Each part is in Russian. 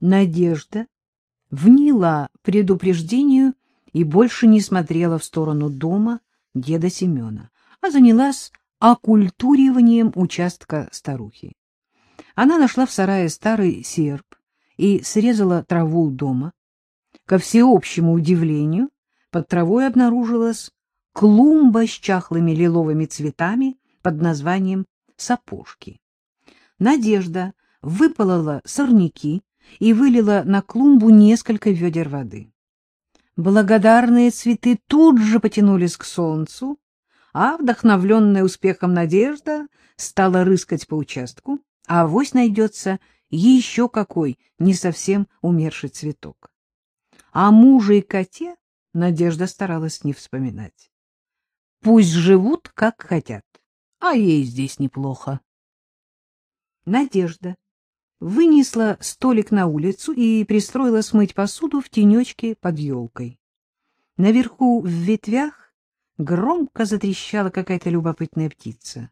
Надежда вняла предупреждению и больше не смотрела в сторону дома деда Семена, а занялась окультуриванием участка старухи. Она нашла в сарае старый серп и срезала траву у дома. Ко всеобщему удивлению под травой обнаружилась клумба с чахлыми лиловыми цветами под названием сапожки. Надежда выполола сорняки и вылила на клумбу несколько ведер воды. Благодарные цветы тут же потянулись к солнцу, а вдохновленная успехом Надежда стала рыскать по участку, а авось найдется еще какой не совсем умерший цветок. О муже и коте Надежда старалась не вспоминать. Пусть живут, как хотят, а ей здесь неплохо. Надежда вынесла столик на улицу и пристроила смыть посуду в тенечке под елкой. Наверху в ветвях громко затрещала какая-то любопытная птица.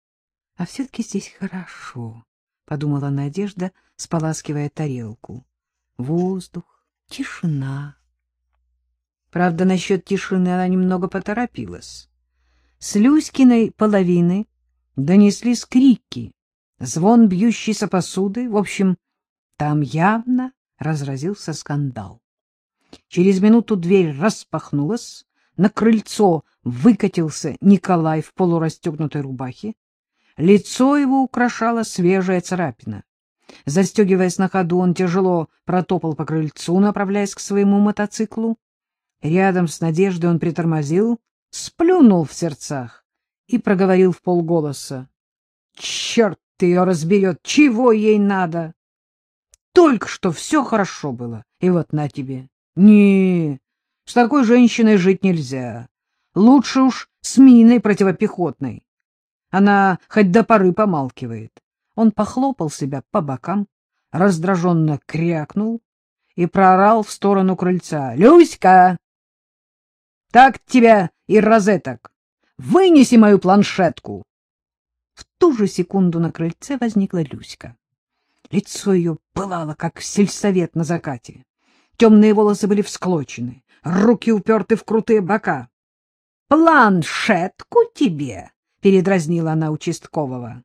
— А все-таки здесь хорошо, — подумала Надежда, споласкивая тарелку. Воздух, тишина. Правда, насчет тишины она немного поторопилась. С Люськиной половины донеслись крики, звон бьющейся посуды. В общем, там явно разразился скандал. Через минуту дверь распахнулась, на крыльцо выкатился Николай в полурастегнутой рубахе. Лицо его украшала свежая царапина. Застегиваясь на ходу, он тяжело протопал по крыльцу, направляясь к своему мотоциклу. Рядом с Надеждой он притормозил, сплюнул в сердцах и проговорил в полголоса. — Черт ее разберет! Чего ей надо? Только что все хорошо было, и вот на тебе. Не, с такой женщиной жить нельзя. Лучше уж с миной противопехотной. Она хоть до поры помалкивает. Он похлопал себя по бокам, раздраженно крякнул и проорал в сторону крыльца. — Люська! Так тебя и розеток! Вынеси мою планшетку! Ту же секунду на крыльце возникла Люська. Лицо ее пылало, как сельсовет на закате. Темные волосы были всклочены, руки уперты в крутые бока. — Планшетку тебе! — передразнила она участкового.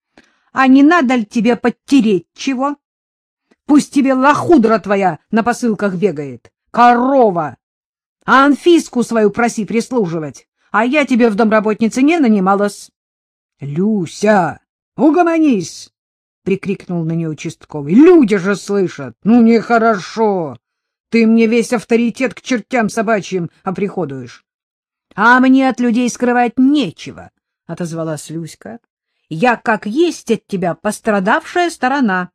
— А не надо ли тебе подтереть чего? Пусть тебе лохудра твоя на посылках бегает. Корова! А Анфиску свою проси прислуживать, а я тебе в домработнице не нанималась. — Люся, угомонись! — прикрикнул на нее участковый. — Люди же слышат! Ну, нехорошо! Ты мне весь авторитет к чертям собачьим оприходуешь. — А мне от людей скрывать нечего, — отозвалась Люська. — Я, как есть от тебя, пострадавшая сторона.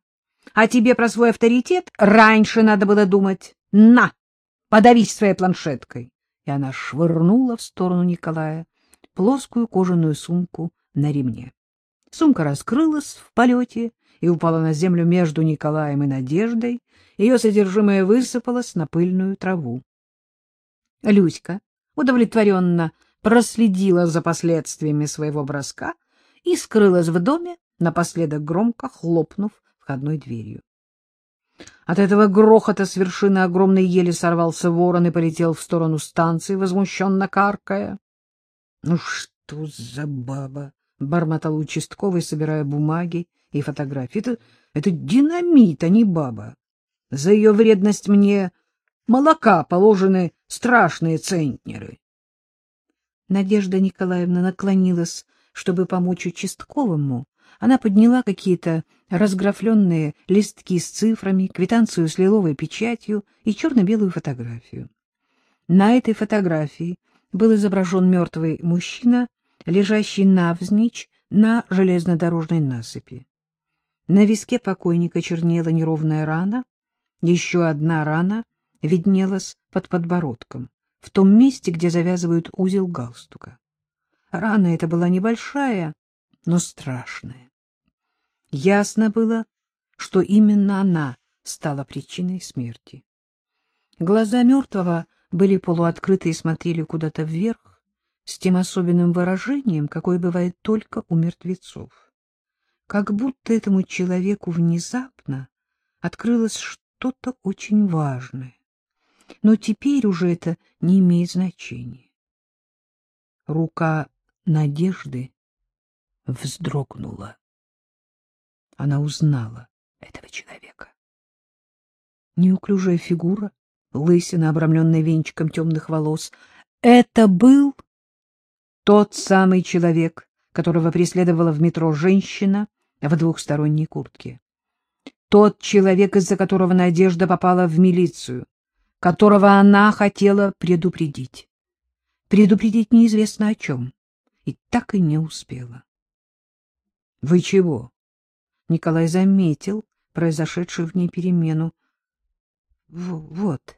А тебе про свой авторитет раньше надо было думать. На! подавись своей планшеткой. И она швырнула в сторону Николая плоскую кожаную сумку на ремне. Сумка раскрылась в полете и упала на землю между Николаем и Надеждой. Ее содержимое высыпалось на пыльную траву. Люська удовлетворенно проследила за последствиями своего броска и скрылась в доме, напоследок громко хлопнув входной дверью. От этого грохота с вершины огромной ели сорвался ворон и полетел в сторону станции, возмущенно каркая. — Ну что за баба? — бормотал участковый, собирая бумаги и фотографии. — Это, это динамит, а не баба. За ее вредность мне молока положены страшные центнеры. Надежда Николаевна наклонилась, чтобы помочь участковому, она подняла какие-то разграфленные листки с цифрами, квитанцию с лиловой печатью и черно-белую фотографию. На этой фотографии был изображен мертвый мужчина, лежащий навзничь на железнодорожной насыпи. На виске покойника чернела неровная рана, еще одна рана виднелась под подбородком, в том месте, где завязывают узел галстука. Рана эта была небольшая, но страшная. Ясно было, что именно она стала причиной смерти. Глаза мертвого были полуоткрыты и смотрели куда-то вверх, с тем особенным выражением, какое бывает только у мертвецов. Как будто этому человеку внезапно открылось что-то очень важное. Но теперь уже это не имеет значения. Рука Надежды вздрогнула. Она узнала этого человека. Неуклюжая фигура, лысина, обрамленная венчиком темных волос. Это был тот самый человек, которого преследовала в метро женщина в двухсторонней куртке. Тот человек, из-за которого Надежда попала в милицию, которого она хотела предупредить. Предупредить неизвестно о чем, и так и не успела. — Вы чего? Николай заметил произошедшую в ней перемену. — Вот.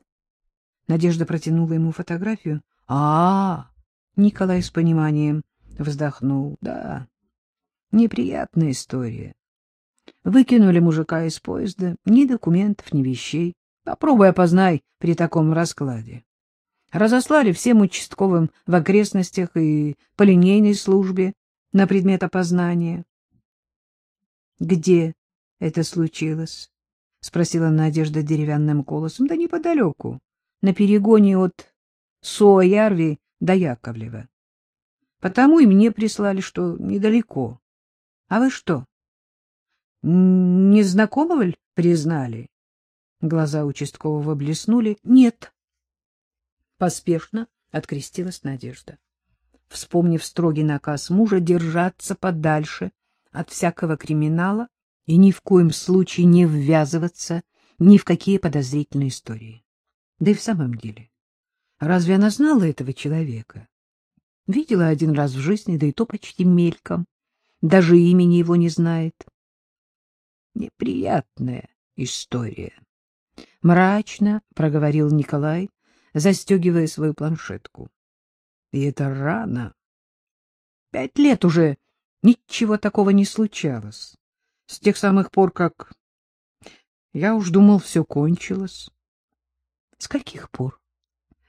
Надежда протянула ему фотографию. — А, Николай с пониманием вздохнул. — Да, неприятная история. Выкинули мужика из поезда, ни документов, ни вещей. Попробуй опознай при таком раскладе. Разослали всем участковым в окрестностях и по линейной службе на предмет опознания. — Где это случилось? — спросила Надежда деревянным голосом. — Да неподалеку, на перегоне от Суоярви до Яковлева. Потому и мне прислали, что недалеко. А вы что, незнакомого ли признали? Глаза участкового блеснули. Нет. Поспешно открестилась Надежда, вспомнив строгий наказ мужа держаться подальше от всякого криминала и ни в коем случае не ввязываться ни в какие подозрительные истории. Да и в самом деле, разве она знала этого человека? Видела один раз в жизни, да и то почти мельком. Даже имени его не знает. Неприятная история. Мрачно проговорил Николай, застегивая свою планшетку. И это рано. Пять лет уже ничего такого не случалось. С тех самых пор, как... Я уж думал, все кончилось. — С каких пор? —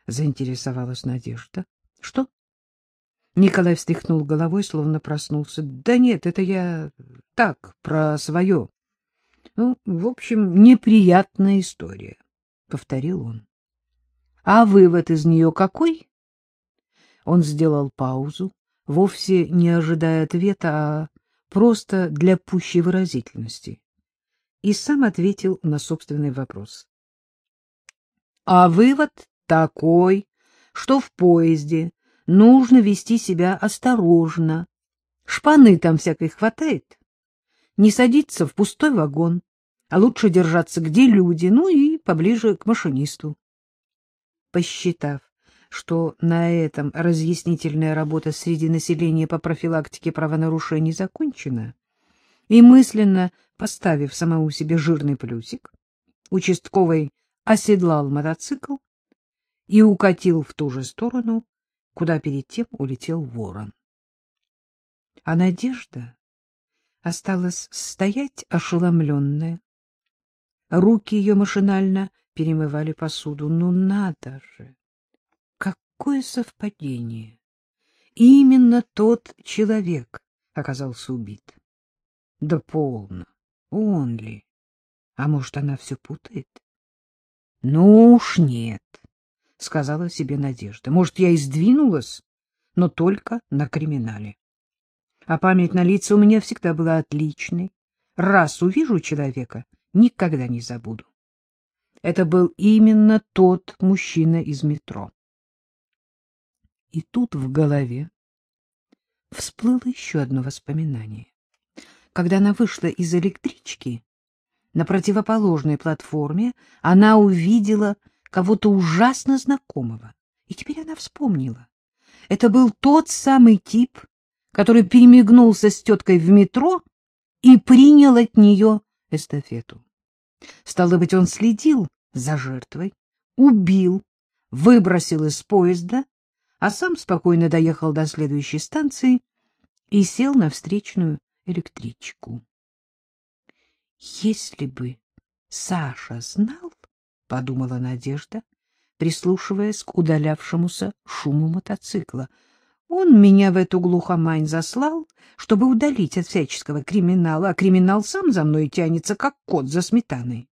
заинтересовалась Надежда. — Что? Николай встряхнул головой, словно проснулся. — Да нет, это я так, про свое. Ну, в общем, неприятная история, — повторил он. — А вывод из нее какой? Он сделал паузу, вовсе не ожидая ответа, а просто для пущей выразительности, и сам ответил на собственный вопрос. — А вывод такой, что в поезде нужно вести себя осторожно. Шпаны там всякой хватает. Не садиться в пустой вагон, а лучше держаться где люди, ну и поближе к машинисту. Посчитав, что на этом разъяснительная работа среди населения по профилактике правонарушений закончена, и мысленно поставив самому себе жирный плюсик, участковый оседлал мотоцикл и укатил в ту же сторону, куда перед тем улетел ворон. А Надежда осталась стоять ошеломленная. Руки ее машинально перемывали посуду. Ну надо же! Какое совпадение! Именно тот человек оказался убит. Да полно. Он ли? А может, она все путает? Ну уж нет. — сказала себе Надежда. — Может, я и сдвинулась, но только на криминале. А память на лица у меня всегда была отличной. Раз увижу человека, никогда не забуду. Это был именно тот мужчина из метро. И тут в голове всплыло еще одно воспоминание. Когда она вышла из электрички, на противоположной платформе она увидела кого-то ужасно знакомого. И теперь она вспомнила. Это был тот самый тип, который перемигнулся с теткой в метро и принял от нее эстафету. Стало быть, он следил за жертвой, убил, выбросил из поезда, а сам спокойно доехал до следующей станции и сел на встречную электричку. Если бы Саша знал, — подумала Надежда, прислушиваясь к удалявшемуся шуму мотоцикла. Он меня в эту глухомань заслал, чтобы удалить от всяческого криминала, а криминал сам за мной тянется, как кот за сметаной.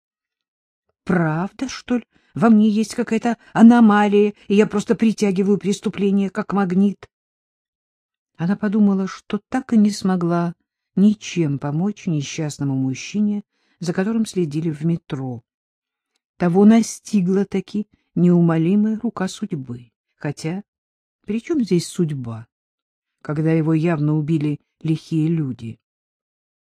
Правда, что ли? Во мне есть какая-то аномалия, и я просто притягиваю преступление как магнит. Она подумала, что так и не смогла ничем помочь несчастному мужчине, за которым следили в метро. Того настигла таки неумолимая рука судьбы. Хотя, при чем здесь судьба, когда его явно убили лихие люди?